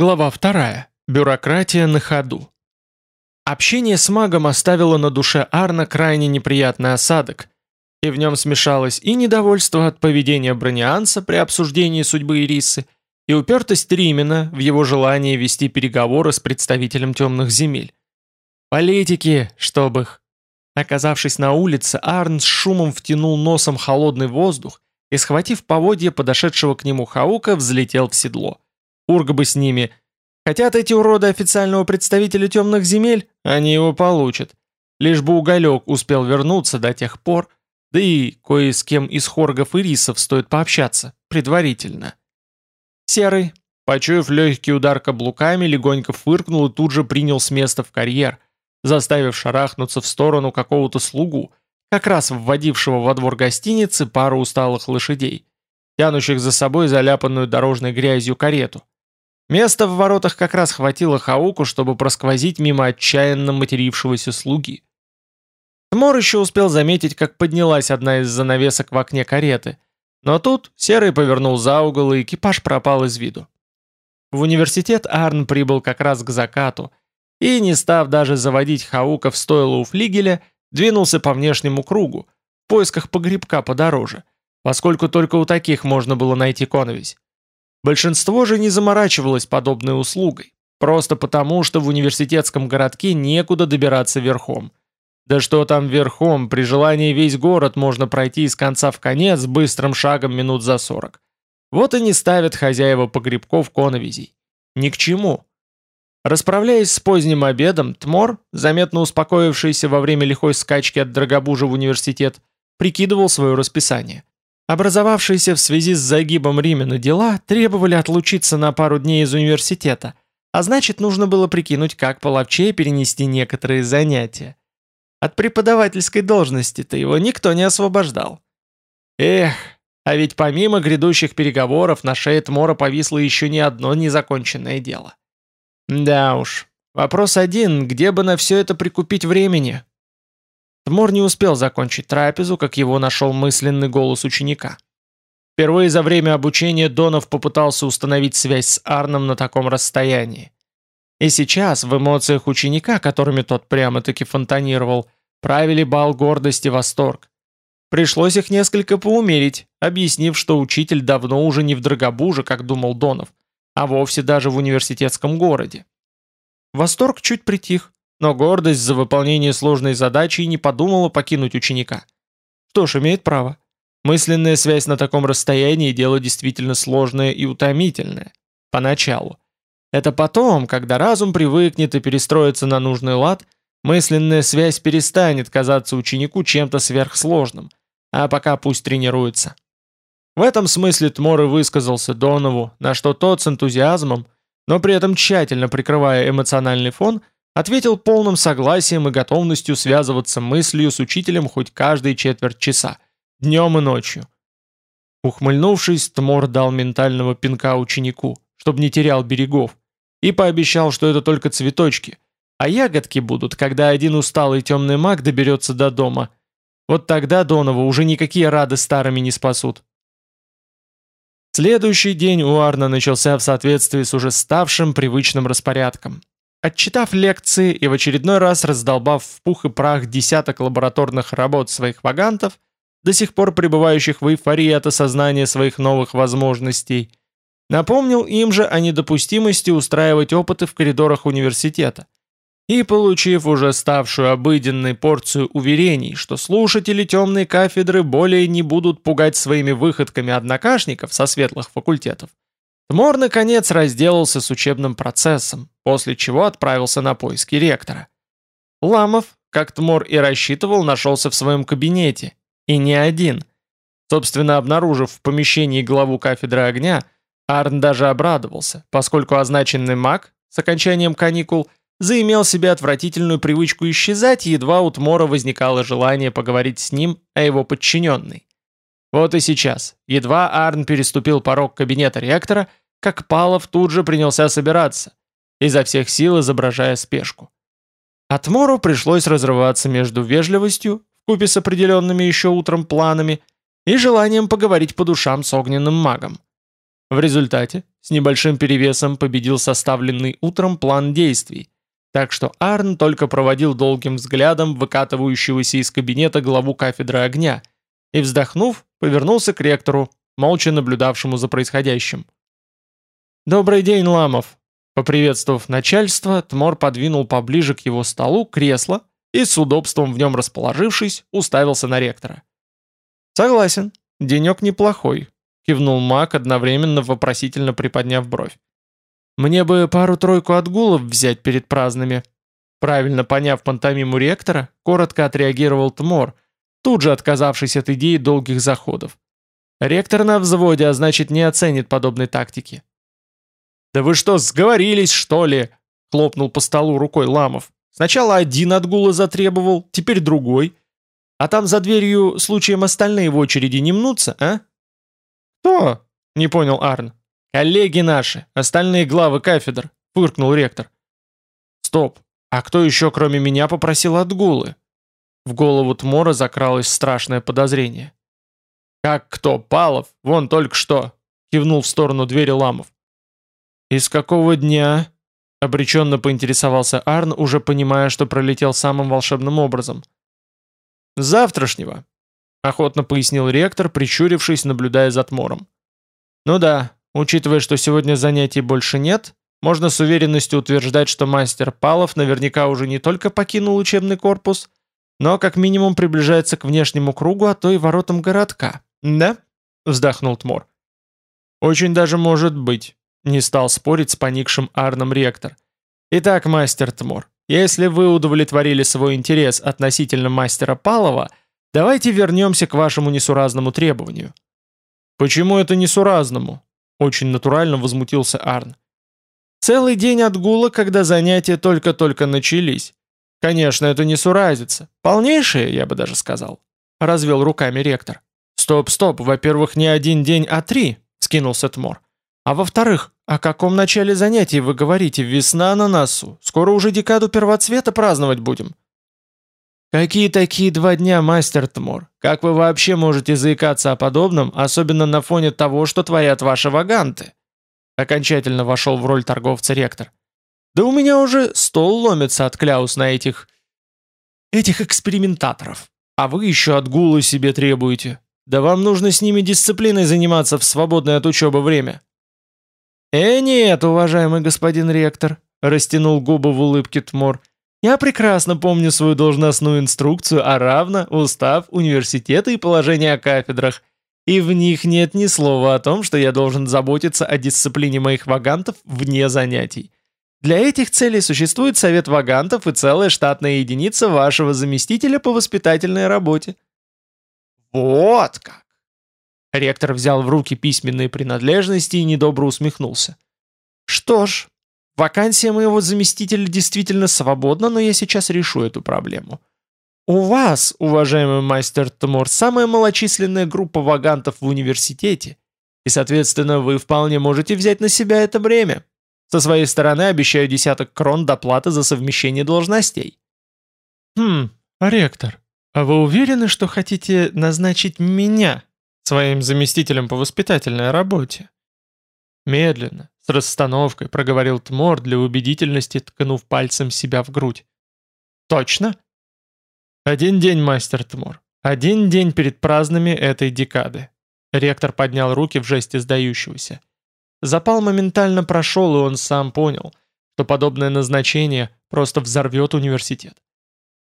Глава 2. Бюрократия на ходу. Общение с магом оставило на душе Арна крайне неприятный осадок, и в нем смешалось и недовольство от поведения Бронианса при обсуждении судьбы Ирисы, и упертость Римена в его желании вести переговоры с представителем темных земель. Политики, чтоб их. Оказавшись на улице, Арн с шумом втянул носом холодный воздух и, схватив поводья подошедшего к нему Хаука, взлетел в седло. Урга бы с ними. Хотят эти уроды официального представителя темных земель, они его получат. Лишь бы уголек успел вернуться до тех пор, да и кое с кем из хоргов и рисов стоит пообщаться, предварительно. Серый, почуяв легкий удар каблуками, легонько фыркнул и тут же принял с места в карьер, заставив шарахнуться в сторону какого-то слугу, как раз вводившего во двор гостиницы пару усталых лошадей, тянущих за собой заляпанную дорожной грязью карету. Места в воротах как раз хватило Хауку, чтобы просквозить мимо отчаянно матерившегося слуги. Тмор еще успел заметить, как поднялась одна из занавесок в окне кареты, но тут Серый повернул за угол, и экипаж пропал из виду. В университет Арн прибыл как раз к закату, и, не став даже заводить Хаука в стойло у флигеля, двинулся по внешнему кругу, в поисках погребка подороже, поскольку только у таких можно было найти коновись. Большинство же не заморачивалось подобной услугой, просто потому, что в университетском городке некуда добираться верхом. Да что там верхом, при желании весь город можно пройти из конца в конец быстрым шагом минут за сорок. Вот и не ставят хозяева погребков коновизей. Ни к чему. Расправляясь с поздним обедом, Тмор, заметно успокоившийся во время лихой скачки от Драгобужа в университет, прикидывал свое расписание. Образовавшиеся в связи с загибом Римена дела требовали отлучиться на пару дней из университета, а значит, нужно было прикинуть, как половчее перенести некоторые занятия. От преподавательской должности-то его никто не освобождал. Эх, а ведь помимо грядущих переговоров на шее Тмора повисло еще не одно незаконченное дело. Да уж, вопрос один, где бы на все это прикупить времени? Тмор не успел закончить трапезу, как его нашел мысленный голос ученика. Впервые за время обучения Донов попытался установить связь с Арном на таком расстоянии. И сейчас в эмоциях ученика, которыми тот прямо-таки фонтанировал, правили бал гордость и восторг. Пришлось их несколько поумерить, объяснив, что учитель давно уже не в Драгобуже, как думал Донов, а вовсе даже в университетском городе. Восторг чуть притих, но гордость за выполнение сложной задачи и не подумала покинуть ученика. Что ж, имеет право. Мысленная связь на таком расстоянии – дело действительно сложное и утомительное. Поначалу. Это потом, когда разум привыкнет и перестроится на нужный лад, мысленная связь перестанет казаться ученику чем-то сверхсложным, а пока пусть тренируется. В этом смысле Тмор и высказался Донову, на что тот с энтузиазмом, но при этом тщательно прикрывая эмоциональный фон – Ответил полным согласием и готовностью связываться мыслью с учителем хоть каждые четверть часа, днем и ночью. Ухмыльнувшись, Тмор дал ментального пинка ученику, чтобы не терял берегов, и пообещал, что это только цветочки, а ягодки будут, когда один усталый темный маг доберется до дома. Вот тогда Донова уже никакие рады старыми не спасут. Следующий день у Арна начался в соответствии с уже ставшим привычным распорядком. Отчитав лекции и в очередной раз раздолбав в пух и прах десяток лабораторных работ своих вагантов, до сих пор пребывающих в эйфории от осознания своих новых возможностей, напомнил им же о недопустимости устраивать опыты в коридорах университета. И, получив уже ставшую обыденной порцию уверений, что слушатели темной кафедры более не будут пугать своими выходками однокашников со светлых факультетов, Тмор, наконец, разделался с учебным процессом, после чего отправился на поиски ректора. Ламов, как Тмор и рассчитывал, нашелся в своем кабинете. И не один. Собственно, обнаружив в помещении главу кафедры огня, Арн даже обрадовался, поскольку означенный маг с окончанием каникул заимел себе отвратительную привычку исчезать, едва у Тмора возникало желание поговорить с ним о его подчиненной. Вот и сейчас, едва Арн переступил порог кабинета ректора, как Палов тут же принялся собираться, изо всех сил изображая спешку. Атмору пришлось разрываться между вежливостью, вкупе с определенными еще утром планами, и желанием поговорить по душам с огненным магом. В результате, с небольшим перевесом победил составленный утром план действий, так что Арн только проводил долгим взглядом выкатывающегося из кабинета главу кафедры огня и, вздохнув, повернулся к ректору, молча наблюдавшему за происходящим. «Добрый день, Ламов!» Поприветствовав начальство, Тмор подвинул поближе к его столу кресло и, с удобством в нем расположившись, уставился на ректора. «Согласен, денек неплохой», — кивнул маг, одновременно вопросительно приподняв бровь. «Мне бы пару-тройку отгулов взять перед праздными». Правильно поняв пантомиму ректора, коротко отреагировал Тмор, тут же отказавшись от идеи долгих заходов. Ректор на взводе, а значит не оценит подобной тактики. «Да вы что, сговорились, что ли?» — хлопнул по столу рукой Ламов. «Сначала один отгула затребовал, теперь другой. А там за дверью случаем остальные в очереди не мнутся, а?» «Кто?» — не понял Арн. «Коллеги наши, остальные главы кафедр», — фыркнул ректор. «Стоп, а кто еще кроме меня попросил отгулы?» В голову Тмора закралось страшное подозрение. «Как кто? Палов? Вон только что!» — кивнул в сторону двери Ламов. «Из какого дня?» — обреченно поинтересовался Арн, уже понимая, что пролетел самым волшебным образом. «Завтрашнего», — охотно пояснил ректор, прищурившись, наблюдая за Тмором. «Ну да, учитывая, что сегодня занятий больше нет, можно с уверенностью утверждать, что мастер Палов наверняка уже не только покинул учебный корпус, но как минимум приближается к внешнему кругу, а то и воротам городка. Да?» — вздохнул Тмор. «Очень даже может быть», не стал спорить с поникшим Арном ректор. Итак, мастер Тмор, если вы удовлетворили свой интерес относительно мастера Палова, давайте вернемся к вашему несуразному требованию. Почему это несуразному? Очень натурально возмутился Арн. Целый день отгула, когда занятия только-только начались. Конечно, это несуразица. Полнейшее, я бы даже сказал. Развел руками ректор. Стоп, стоп, во-первых, не один день, а три, скинулся Тмор. А во-вторых, о каком начале занятий вы говорите? Весна на носу. Скоро уже декаду первоцвета праздновать будем. Какие такие два дня, мастер Тмор? Как вы вообще можете заикаться о подобном, особенно на фоне того, что творят ваши ваганты? Окончательно вошел в роль торговца ректор. Да у меня уже стол ломится от кляус на этих... этих экспериментаторов. А вы еще отгулы себе требуете. Да вам нужно с ними дисциплиной заниматься в свободное от учебы время. «Э, нет, уважаемый господин ректор», — растянул губы в улыбке Тмор. «Я прекрасно помню свою должностную инструкцию, а равно устав университета и положение о кафедрах, и в них нет ни слова о том, что я должен заботиться о дисциплине моих вагантов вне занятий. Для этих целей существует совет вагантов и целая штатная единица вашего заместителя по воспитательной работе». «Вот как!» Ректор взял в руки письменные принадлежности и недобро усмехнулся. «Что ж, вакансия моего заместителя действительно свободна, но я сейчас решу эту проблему. У вас, уважаемый мастер Тмор, самая малочисленная группа вагантов в университете, и, соответственно, вы вполне можете взять на себя это бремя. Со своей стороны обещаю десяток крон доплаты за совмещение должностей». «Хм, ректор, а вы уверены, что хотите назначить меня своим заместителем по воспитательной работе. Медленно, с расстановкой, проговорил Тмор для убедительности, ткнув пальцем себя в грудь. «Точно?» «Один день, мастер Тмор. Один день перед праздными этой декады». Ректор поднял руки в жесте сдающегося. Запал моментально прошел, и он сам понял, что подобное назначение просто взорвет университет.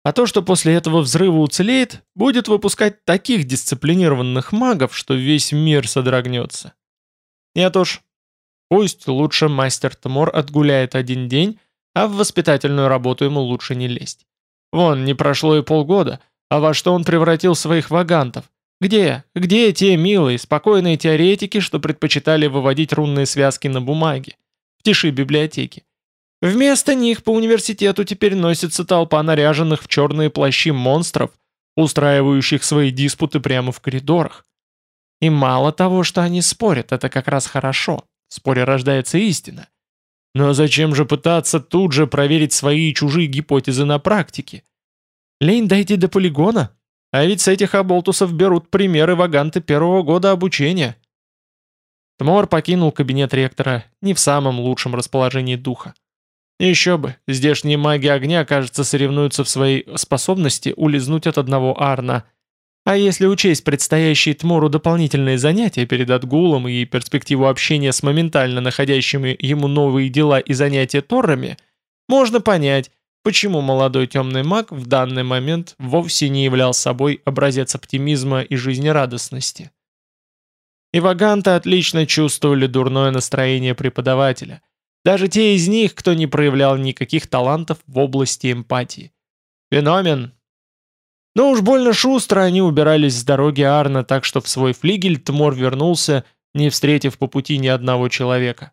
А то, что после этого взрыва уцелеет, будет выпускать таких дисциплинированных магов, что весь мир содрогнется. Нет уж. Пусть лучше мастер Тмор отгуляет один день, а в воспитательную работу ему лучше не лезть. Вон, не прошло и полгода, а во что он превратил своих вагантов? Где? Где те милые, спокойные теоретики, что предпочитали выводить рунные связки на бумаге? В тиши библиотеки. Вместо них по университету теперь носится толпа наряженных в черные плащи монстров, устраивающих свои диспуты прямо в коридорах. И мало того, что они спорят, это как раз хорошо. В споре рождается истина. Но зачем же пытаться тут же проверить свои и чужие гипотезы на практике? Лень дойти до полигона? А ведь с этих оболтусов берут примеры ваганты первого года обучения. Тмор покинул кабинет ректора не в самом лучшем расположении духа. Еще бы, здешние маги огня, кажется, соревнуются в своей способности улизнуть от одного Арна. А если учесть предстоящие Тмору дополнительные занятия перед отгулом и перспективу общения с моментально находящими ему новые дела и занятия Торрами, можно понять, почему молодой темный маг в данный момент вовсе не являл собой образец оптимизма и жизнерадостности. И ваганты отлично чувствовали дурное настроение преподавателя, даже те из них, кто не проявлял никаких талантов в области эмпатии. Феномен. Но уж больно шустро они убирались с дороги Арна, так что в свой флигель Тмор вернулся, не встретив по пути ни одного человека.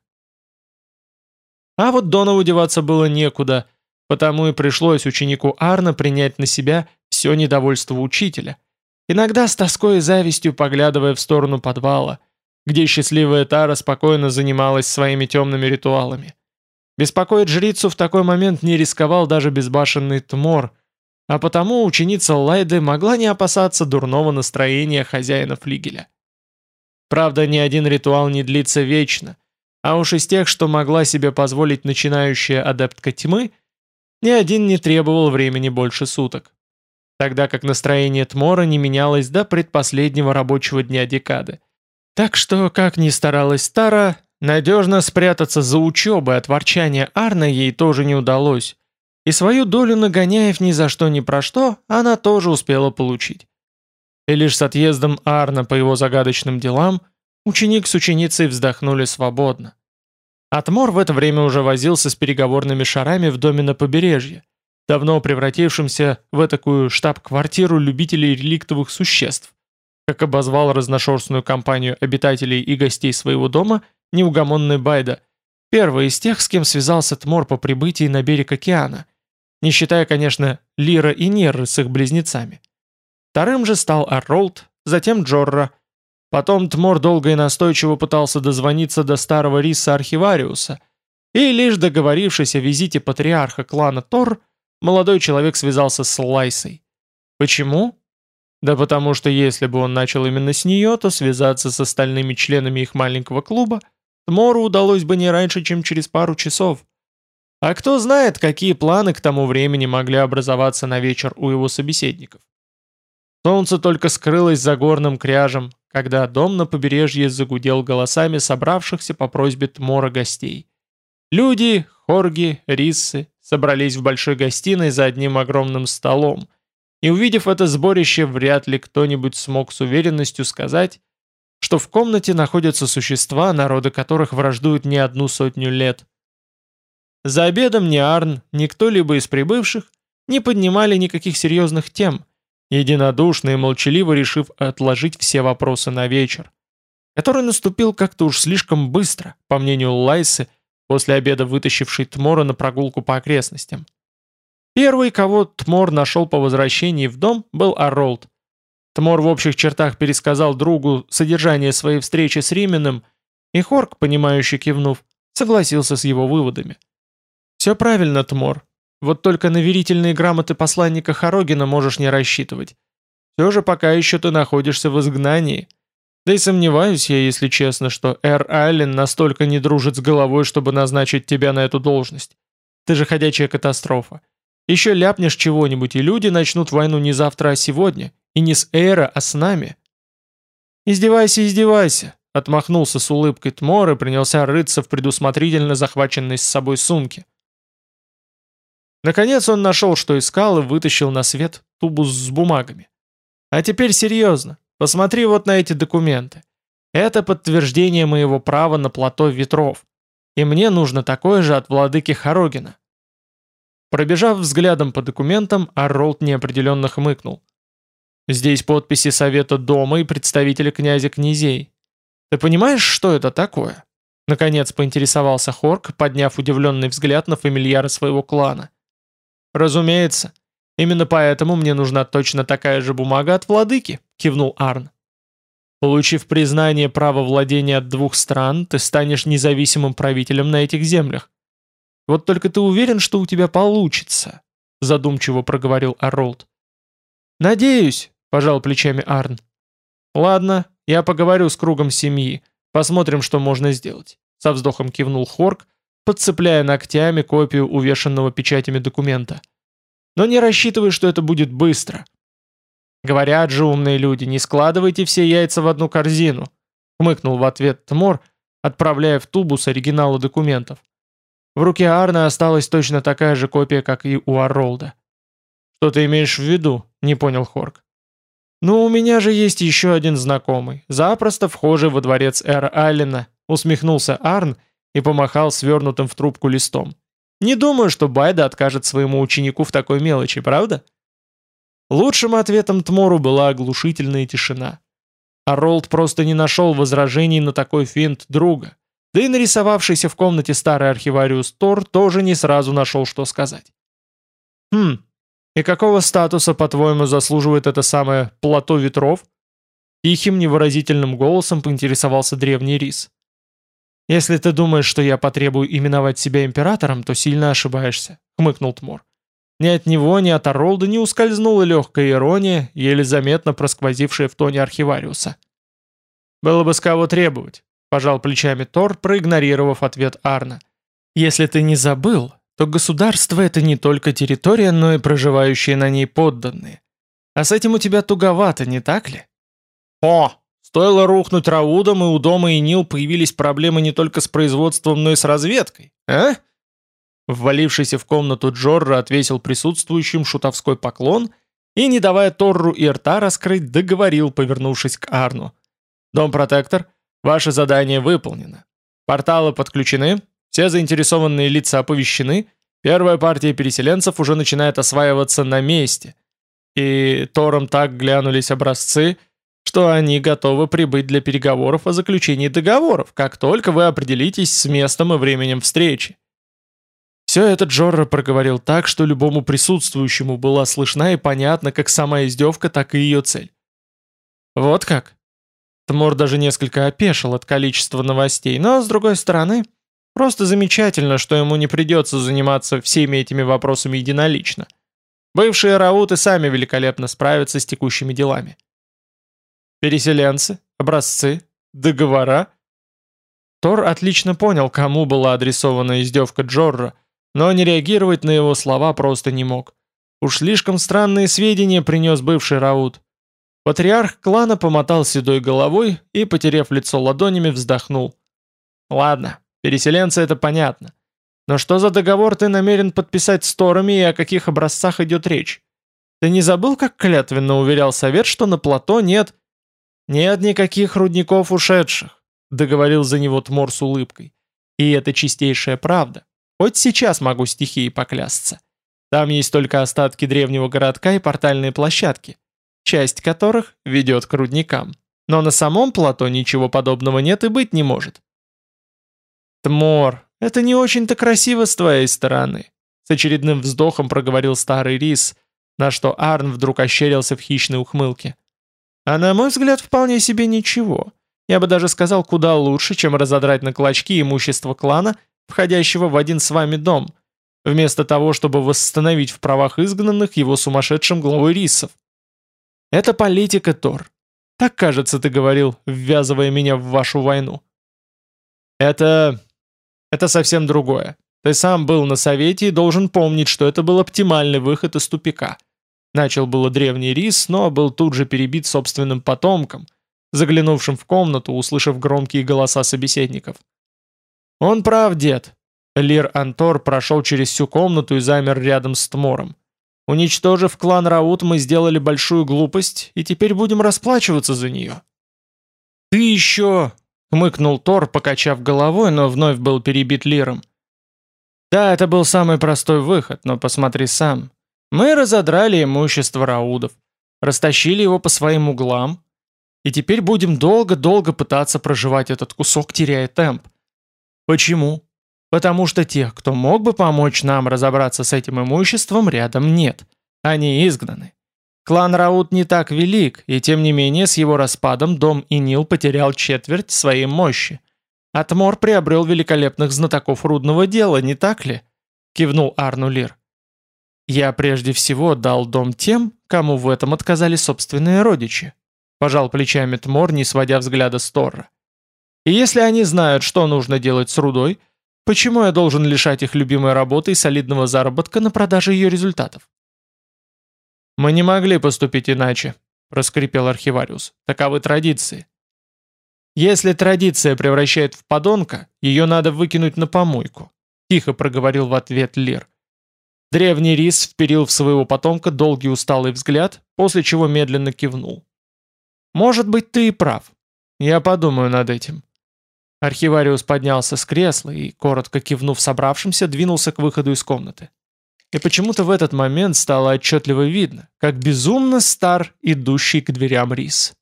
А вот Донову деваться было некуда, потому и пришлось ученику Арна принять на себя все недовольство учителя, иногда с тоской и завистью поглядывая в сторону подвала – где счастливая Тара спокойно занималась своими темными ритуалами. Беспокоить жрицу в такой момент не рисковал даже безбашенный Тмор, а потому ученица Лайды могла не опасаться дурного настроения хозяина флигеля. Правда, ни один ритуал не длится вечно, а уж из тех, что могла себе позволить начинающая адептка тьмы, ни один не требовал времени больше суток. Тогда как настроение Тмора не менялось до предпоследнего рабочего дня декады – так что, как ни старалась Тара, надежно спрятаться за учебой от ворчания Арна ей тоже не удалось, и свою долю нагоняев ни за что ни про что она тоже успела получить. И лишь с отъездом Арна по его загадочным делам ученик с ученицей вздохнули свободно. Атмор в это время уже возился с переговорными шарами в доме на побережье, давно превратившемся в такую штаб-квартиру любителей реликтовых существ, как обозвал разношерстную компанию обитателей и гостей своего дома неугомонный Байда, первый из тех, с кем связался Тмор по прибытии на берег океана, не считая, конечно, Лира и Нерры с их близнецами. Вторым же стал Арролд, затем Джорра. Потом Тмор долго и настойчиво пытался дозвониться до старого риса Архивариуса, и лишь договорившись о визите патриарха клана Тор, молодой человек связался с Лайсой. Почему? Да потому что если бы он начал именно с нее, то связаться с остальными членами их маленького клуба Тмору удалось бы не раньше, чем через пару часов. А кто знает, какие планы к тому времени могли образоваться на вечер у его собеседников. Солнце только скрылось за горным кряжем, когда дом на побережье загудел голосами собравшихся по просьбе Тмора гостей. Люди, хорги, риссы собрались в большой гостиной за одним огромным столом, и увидев это сборище, вряд ли кто-нибудь смог с уверенностью сказать, что в комнате находятся существа, народы которых враждуют не одну сотню лет. За обедом ни Арн, ни кто-либо из прибывших не поднимали никаких серьезных тем, единодушно и молчаливо решив отложить все вопросы на вечер, который наступил как-то уж слишком быстро, по мнению Лайсы, после обеда вытащивший Тмора на прогулку по окрестностям. Первый, кого Тмор нашел по возвращении в дом, был Арролд. Тмор в общих чертах пересказал другу содержание своей встречи с Рименом, и Хорк, понимающе кивнув, согласился с его выводами. «Все правильно, Тмор. Вот только на верительные грамоты посланника Хорогина можешь не рассчитывать. Все же пока еще ты находишься в изгнании. Да и сомневаюсь я, если честно, что Эр Айлен настолько не дружит с головой, чтобы назначить тебя на эту должность. Ты же ходячая катастрофа. Еще ляпнешь чего-нибудь, и люди начнут войну не завтра, а сегодня. И не с Эйра, а с нами. «Издевайся, издевайся!» Отмахнулся с улыбкой Тмор и принялся рыться в предусмотрительно захваченной с собой сумке. Наконец он нашел, что искал, и вытащил на свет тубус с бумагами. «А теперь серьезно. Посмотри вот на эти документы. Это подтверждение моего права на плато ветров. И мне нужно такое же от владыки Хорогина. Пробежав взглядом по документам, Арролд неопределенно хмыкнул. «Здесь подписи Совета Дома и представителя князя князей. Ты понимаешь, что это такое?» Наконец поинтересовался Хорк, подняв удивленный взгляд на фамильяра своего клана. «Разумеется. Именно поэтому мне нужна точно такая же бумага от владыки», — кивнул Арн. «Получив признание права владения от двух стран, ты станешь независимым правителем на этих землях. Вот только ты уверен, что у тебя получится?» Задумчиво проговорил Аролд. «Надеюсь», — пожал плечами Арн. «Ладно, я поговорю с кругом семьи. Посмотрим, что можно сделать. Со вздохом кивнул Хорк, подцепляя ногтями копию увешанного печатями документа. Но не рассчитывай, что это будет быстро. Говорят же умные люди, не складывайте все яйца в одну корзину, хмыкнул в ответ Тмор, отправляя в тубус оригиналы документов. В руке Арна осталась точно такая же копия, как и у Арролда. «Что ты имеешь в виду?» — не понял Хорк. «Ну, у меня же есть еще один знакомый, запросто вхожий во дворец Эра Аллена», — усмехнулся Арн и помахал свернутым в трубку листом. «Не думаю, что Байда откажет своему ученику в такой мелочи, правда?» Лучшим ответом Тмору была оглушительная тишина. А Ролд просто не нашел возражений на такой финт друга. Да и нарисовавшийся в комнате старый архивариус Тор тоже не сразу нашел, что сказать. «Хм, и какого статуса, по-твоему, заслуживает это самое «плато ветров»?» Тихим, невыразительным голосом поинтересовался древний рис. «Если ты думаешь, что я потребую именовать себя императором, то сильно ошибаешься», — хмыкнул Тмор. Ни от него, ни от Оролда не ускользнула легкая ирония, еле заметно просквозившая в тоне архивариуса. «Было бы с кого требовать», — пожал плечами Тор, проигнорировав ответ Арна. «Если ты не забыл, то государство — это не только территория, но и проживающие на ней подданные. А с этим у тебя туговато, не так ли?» «О, стоило рухнуть Раудом, и у дома и Нил появились проблемы не только с производством, но и с разведкой, а?» Ввалившийся в комнату Джорро отвесил присутствующим шутовской поклон и, не давая Торру и рта раскрыть, договорил, повернувшись к Арну. «Дом-протектор, ваше задание выполнено. Порталы подключены, все заинтересованные лица оповещены, первая партия переселенцев уже начинает осваиваться на месте. И Тором так глянулись образцы, что они готовы прибыть для переговоров о заключении договоров, как только вы определитесь с местом и временем встречи. Все это Джорро проговорил так, что любому присутствующему была слышна и понятна как сама издевка, так и ее цель. Вот как? Тмор даже несколько опешил от количества новостей, но, с другой стороны, просто замечательно, что ему не придется заниматься всеми этими вопросами единолично. Бывшие рауты сами великолепно справятся с текущими делами. Переселенцы, образцы, договора. Тор отлично понял, кому была адресована издевка Джорро, но не реагировать на его слова просто не мог. Уж слишком странные сведения принес бывший Раут. Патриарх клана помотал седой головой и, потеряв лицо ладонями, вздохнул. «Ладно, переселенцы это понятно. Но что за договор ты намерен подписать с Торами и о каких образцах идет речь? Ты не забыл, как клятвенно уверял совет, что на плато нет...» «Нет никаких рудников ушедших», — договорил за него Тмор с улыбкой. «И это чистейшая правда. Хоть сейчас могу стихией поклясться. Там есть только остатки древнего городка и портальные площадки, часть которых ведет к рудникам. Но на самом плато ничего подобного нет и быть не может. «Тмор, это не очень-то красиво с твоей стороны», с очередным вздохом проговорил старый рис, на что Арн вдруг ощерился в хищной ухмылке. «А на мой взгляд, вполне себе ничего. Я бы даже сказал, куда лучше, чем разодрать на клочки имущество клана входящего в один с вами дом, вместо того, чтобы восстановить в правах изгнанных его сумасшедшим главой рисов. Это политика, Тор. Так, кажется, ты говорил, ввязывая меня в вашу войну. Это... это совсем другое. Ты сам был на совете и должен помнить, что это был оптимальный выход из тупика. Начал было древний рис, но был тут же перебит собственным потомком, заглянувшим в комнату, услышав громкие голоса собеседников. «Он прав, дед». Лир Антор прошел через всю комнату и замер рядом с Тмором. «Уничтожив клан Раут, мы сделали большую глупость, и теперь будем расплачиваться за нее». «Ты еще...» — хмыкнул Тор, покачав головой, но вновь был перебит Лиром. «Да, это был самый простой выход, но посмотри сам. Мы разодрали имущество Раудов, растащили его по своим углам, и теперь будем долго-долго пытаться проживать этот кусок, теряя темп. Почему? Потому что тех, кто мог бы помочь нам разобраться с этим имуществом, рядом нет. Они изгнаны. Клан Раут не так велик, и тем не менее с его распадом дом Инил потерял четверть своей мощи. Атмор приобрел великолепных знатоков рудного дела, не так ли? Кивнул Арнулир. Я прежде всего дал дом тем, кому в этом отказали собственные родичи. Пожал плечами Тмор, не сводя взгляда с Торра. И если они знают, что нужно делать с рудой, почему я должен лишать их любимой работы и солидного заработка на продаже ее результатов? «Мы не могли поступить иначе», — проскрипел архивариус. «Таковы традиции». «Если традиция превращает в подонка, ее надо выкинуть на помойку», — тихо проговорил в ответ Лир. Древний рис вперил в своего потомка долгий усталый взгляд, после чего медленно кивнул. «Может быть, ты и прав. Я подумаю над этим». Архивариус поднялся с кресла и, коротко кивнув собравшимся, двинулся к выходу из комнаты. И почему-то в этот момент стало отчетливо видно, как безумно стар идущий к дверям рис.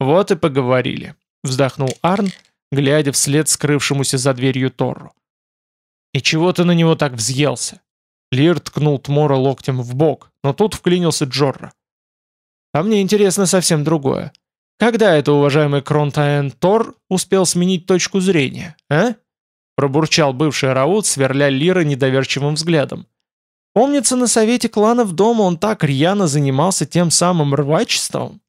«Вот и поговорили», — вздохнул Арн, глядя вслед скрывшемуся за дверью Торру. «И чего ты на него так взъелся?» Лир ткнул Тмора локтем в бок, но тут вклинился Джорра. «А мне интересно совсем другое. Когда это уважаемый Кронтаэн Тор успел сменить точку зрения, а?» Пробурчал бывший Раут, сверля Лира недоверчивым взглядом. Помнится, на совете кланов дома он так рьяно занимался тем самым рвачеством.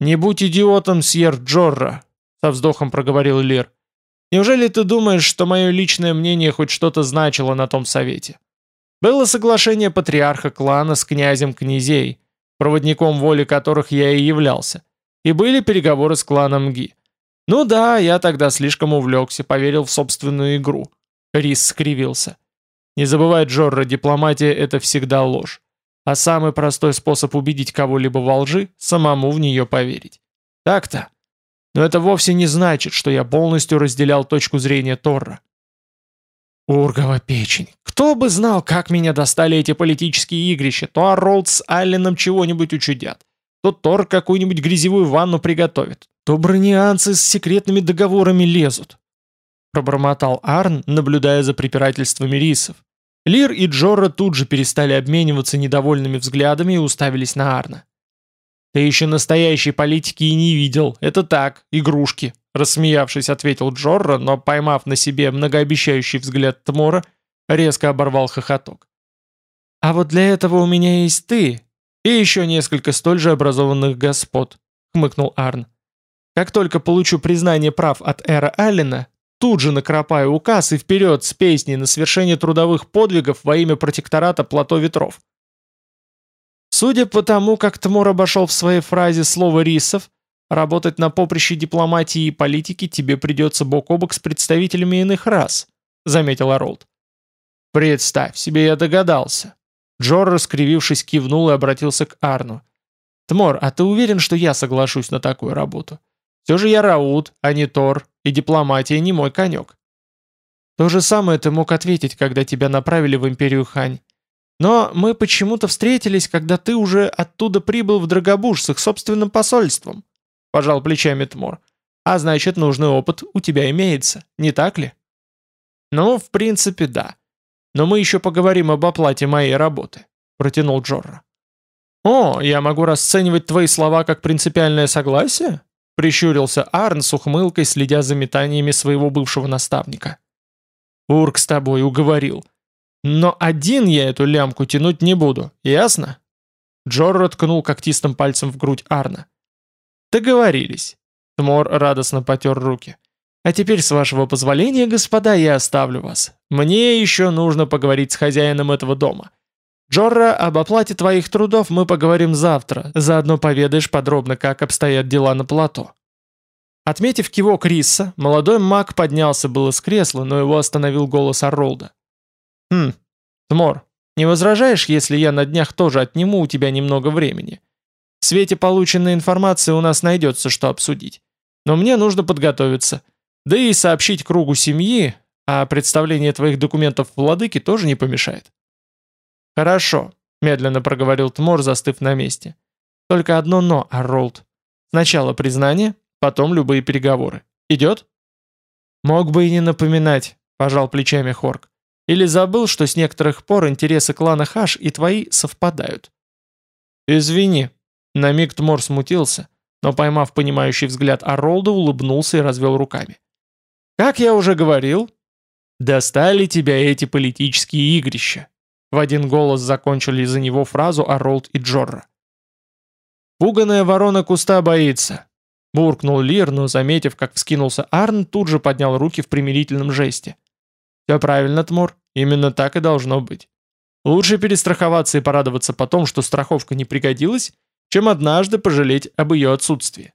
«Не будь идиотом, Сьер Джорра», — со вздохом проговорил Лир. «Неужели ты думаешь, что мое личное мнение хоть что-то значило на том совете? Было соглашение патриарха клана с князем князей, проводником воли которых я и являлся, и были переговоры с кланом Ги. Ну да, я тогда слишком увлекся, поверил в собственную игру. Рис скривился. Не забывай, Джорро, дипломатия — это всегда ложь. А самый простой способ убедить кого-либо во лжи — самому в нее поверить. Так-то. Но это вовсе не значит, что я полностью разделял точку зрения Торра. Ургова печень. Кто бы знал, как меня достали эти политические игрища. То Арролд с Алленом чего-нибудь учудят, то Тор какую-нибудь грязевую ванну приготовит, то бронианцы с секретными договорами лезут. Пробормотал Арн, наблюдая за препирательствами рисов. Лир и Джорра тут же перестали обмениваться недовольными взглядами и уставились на Арна. «Ты еще настоящей политики и не видел. Это так, игрушки», Рассмеявшись, ответил Джорро, но, поймав на себе многообещающий взгляд Тмора, резко оборвал хохоток. «А вот для этого у меня есть ты и еще несколько столь же образованных господ», — хмыкнул Арн. «Как только получу признание прав от Эра Аллена, тут же накропаю указ и вперед с песней на свершение трудовых подвигов во имя протектората Плато Ветров». Судя по тому, как Тмор обошел в своей фразе слово «рисов», Работать на поприще дипломатии и политики тебе придется бок о бок с представителями иных рас», — заметил Аролд. «Представь себе, я догадался». Джор, раскривившись, кивнул и обратился к Арну. «Тмор, а ты уверен, что я соглашусь на такую работу? Все же я Раут, а не Тор, и дипломатия не мой конек». То же самое ты мог ответить, когда тебя направили в Империю Хань. Но мы почему-то встретились, когда ты уже оттуда прибыл в Драгобуш с их собственным посольством. — пожал плечами Тмор. «А значит, нужный опыт у тебя имеется, не так ли?» «Ну, в принципе, да. Но мы еще поговорим об оплате моей работы», — протянул Джорро. «О, я могу расценивать твои слова как принципиальное согласие?» — прищурился Арн с ухмылкой, следя за метаниями своего бывшего наставника. «Урк с тобой уговорил. Но один я эту лямку тянуть не буду, ясно?» Джорро ткнул когтистым пальцем в грудь Арна. «Договорились». Тмор радостно потер руки. «А теперь, с вашего позволения, господа, я оставлю вас. Мне еще нужно поговорить с хозяином этого дома. Джорра, об оплате твоих трудов мы поговорим завтра, заодно поведаешь подробно, как обстоят дела на плато». Отметив кивок Риса, молодой маг поднялся было с кресла, но его остановил голос Оролда. «Хм, Тмор, не возражаешь, если я на днях тоже отниму у тебя немного времени? В свете полученной информации у нас найдется, что обсудить. Но мне нужно подготовиться. Да и сообщить кругу семьи, а представление твоих документов владыке тоже не помешает. Хорошо, медленно проговорил Тмор, застыв на месте. Только одно «но», Арролд. Сначала признание, потом любые переговоры. Идет? Мог бы и не напоминать, пожал плечами Хорк. Или забыл, что с некоторых пор интересы клана Хаш и твои совпадают. Извини, на миг Тмор смутился, но поймав понимающий взгляд Аролда, улыбнулся и развел руками. «Как я уже говорил, достали тебя эти политические игрища!» В один голос закончили за него фразу Аролд и Джорра. «Пуганая ворона куста боится. Буркнул Лир, но, заметив, как вскинулся Арн, тут же поднял руки в примирительном жесте. «Все правильно, Тмор, именно так и должно быть. Лучше перестраховаться и порадоваться потом, что страховка не пригодилась, чем однажды пожалеть об ее отсутствии».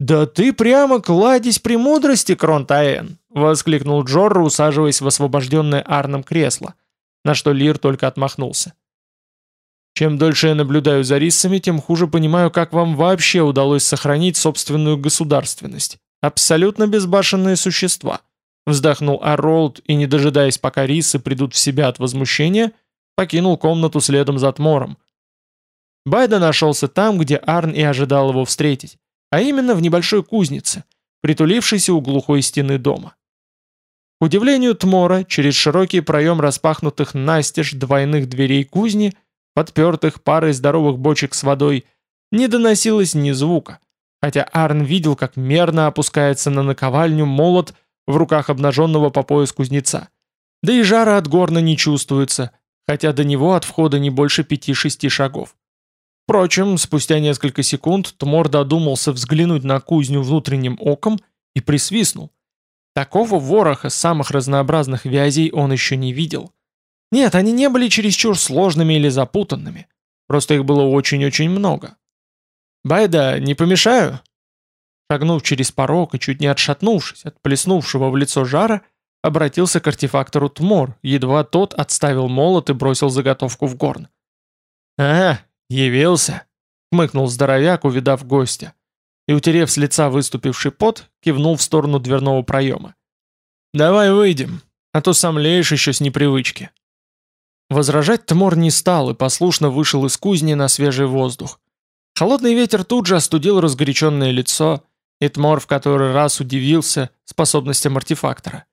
«Да ты прямо кладезь премудрости, Кронтаэн!» — воскликнул Джорро, усаживаясь в освобожденное Арном кресло, на что Лир только отмахнулся. Чем дольше я наблюдаю за риссами, тем хуже понимаю, как вам вообще удалось сохранить собственную государственность. Абсолютно безбашенные существа. Вздохнул Арролд и, не дожидаясь, пока рисы придут в себя от возмущения, покинул комнату следом за Тмором. Байда нашелся там, где Арн и ожидал его встретить, а именно в небольшой кузнице, притулившейся у глухой стены дома. К удивлению Тмора, через широкий проем распахнутых настежь двойных дверей кузни – подпертых парой здоровых бочек с водой, не доносилось ни звука, хотя Арн видел, как мерно опускается на наковальню молот в руках обнаженного по пояс кузнеца. Да и жара от горна не чувствуется, хотя до него от входа не больше пяти-шести шагов. Впрочем, спустя несколько секунд Тмор додумался взглянуть на кузню внутренним оком и присвистнул. Такого вороха самых разнообразных вязей он еще не видел. Нет, они не были чересчур сложными или запутанными. Просто их было очень-очень много. «Байда, не помешаю?» Шагнув через порог и чуть не отшатнувшись от плеснувшего в лицо жара, обратился к артефактору Тмор, едва тот отставил молот и бросил заготовку в горн. «А, явился!» — хмыкнул здоровяк, увидав гостя, и, утерев с лица выступивший пот, кивнул в сторону дверного проема. «Давай выйдем, а то сомлеешь еще с непривычки». Возражать Тмор не стал и послушно вышел из кузни на свежий воздух. Холодный ветер тут же остудил разгоряченное лицо, и Тмор в который раз удивился способностям артефактора.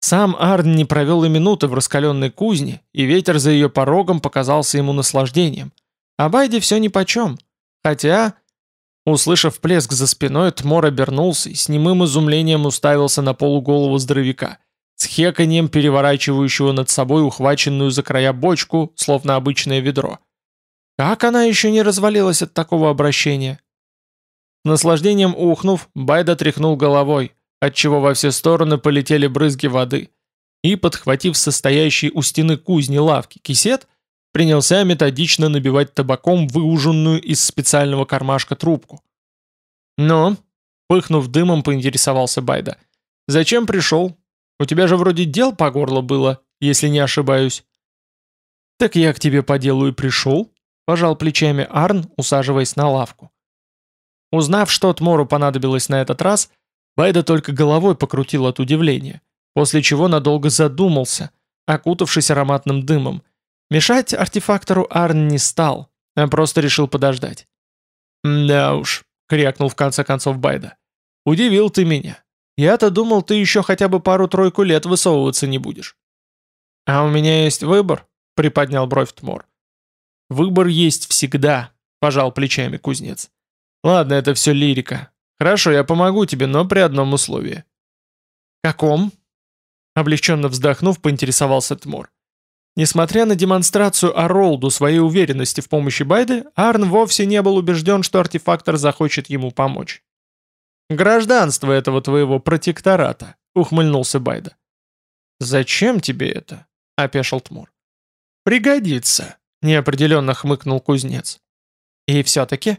Сам Арн не провел и минуты в раскаленной кузне, и ветер за ее порогом показался ему наслаждением. А Байде все нипочем. Хотя, услышав плеск за спиной, Тмор обернулся и с немым изумлением уставился на полуголову здоровяка – с хеканьем переворачивающего над собой ухваченную за края бочку, словно обычное ведро. Как она еще не развалилась от такого обращения? С наслаждением ухнув, Байда тряхнул головой, отчего во все стороны полетели брызги воды, и, подхватив состоящий у стены кузни лавки кисет, принялся методично набивать табаком выуженную из специального кармашка трубку. «Ну?» — пыхнув дымом, поинтересовался Байда. «Зачем пришел? У тебя же вроде дел по горло было, если не ошибаюсь». «Так я к тебе по делу и пришел», — пожал плечами Арн, усаживаясь на лавку. Узнав, что Тмору понадобилось на этот раз, Байда только головой покрутил от удивления, после чего надолго задумался, окутавшись ароматным дымом. Мешать артефактору Арн не стал, а просто решил подождать. «Да уж», — крякнул в конце концов Байда, — «удивил ты меня. Я-то думал, ты еще хотя бы пару-тройку лет высовываться не будешь». «А у меня есть выбор», — приподнял бровь Тмор. «Выбор есть всегда», — пожал плечами кузнец. «Ладно, это все лирика. Хорошо, я помогу тебе, но при одном условии». «Каком?» Облегченно вздохнув, поинтересовался Тмор. Несмотря на демонстрацию Аролду своей уверенности в помощи Байды, Арн вовсе не был убежден, что артефактор захочет ему помочь. «Гражданство этого твоего протектората», — ухмыльнулся Байда. «Зачем тебе это?» — опешил Тмур. «Пригодится», — неопределенно хмыкнул кузнец. «И все-таки?»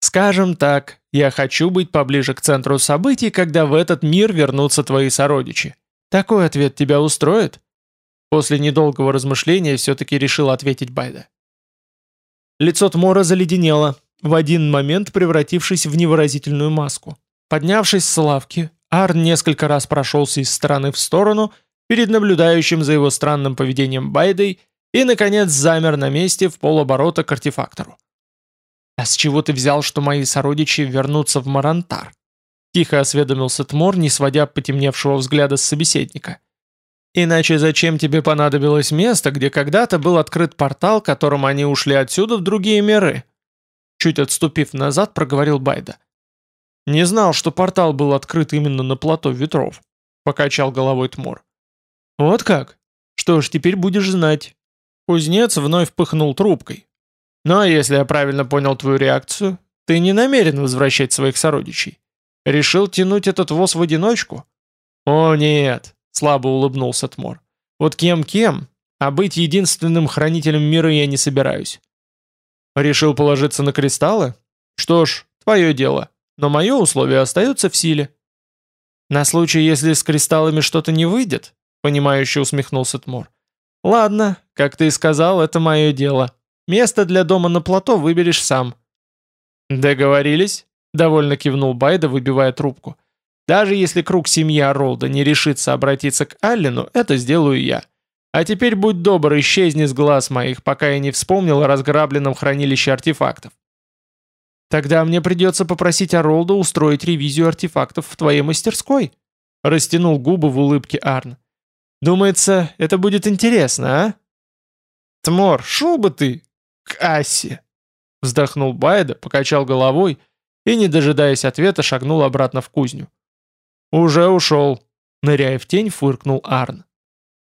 «Скажем так, я хочу быть поближе к центру событий, когда в этот мир вернутся твои сородичи. Такой ответ тебя устроит?» После недолгого размышления все-таки решил ответить Байда. Лицо Тмора заледенело, в один момент превратившись в невыразительную маску. Поднявшись с лавки, Арн несколько раз прошелся из стороны в сторону перед наблюдающим за его странным поведением Байдой и, наконец, замер на месте в полоборота к артефактору. «А с чего ты взял, что мои сородичи вернутся в Марантар?» Тихо осведомился Тмор, не сводя потемневшего взгляда с собеседника. «Иначе зачем тебе понадобилось место, где когда-то был открыт портал, которым они ушли отсюда в другие миры?» Чуть отступив назад, проговорил Байда. «Не знал, что портал был открыт именно на плато ветров», — покачал головой Тмор. «Вот как? Что ж, теперь будешь знать». Кузнец вновь пыхнул трубкой. «Ну а если я правильно понял твою реакцию, ты не намерен возвращать своих сородичей? Решил тянуть этот воз в одиночку? О нет, слабо улыбнулся Тмор. Вот кем-кем, а быть единственным хранителем мира я не собираюсь. Решил положиться на кристаллы? Что ж, твое дело, но мое условие остается в силе. На случай, если с кристаллами что-то не выйдет, понимающе усмехнулся Тмор. Ладно, как ты и сказал, это мое дело. Место для дома на плато выберешь сам. Договорились? Довольно кивнул Байда, выбивая трубку. Даже если круг семьи Оролда не решится обратиться к Аллену, это сделаю я. А теперь будь добр, исчезни с глаз моих, пока я не вспомнил о разграбленном хранилище артефактов. Тогда мне придется попросить Оролда устроить ревизию артефактов в твоей мастерской. Растянул губы в улыбке Арн. Думается, это будет интересно, а? Тмор, шел бы ты к Асе. Вздохнул Байда, покачал головой и, не дожидаясь ответа, шагнул обратно в кузню. «Уже ушел», — ныряя в тень, фыркнул Арн.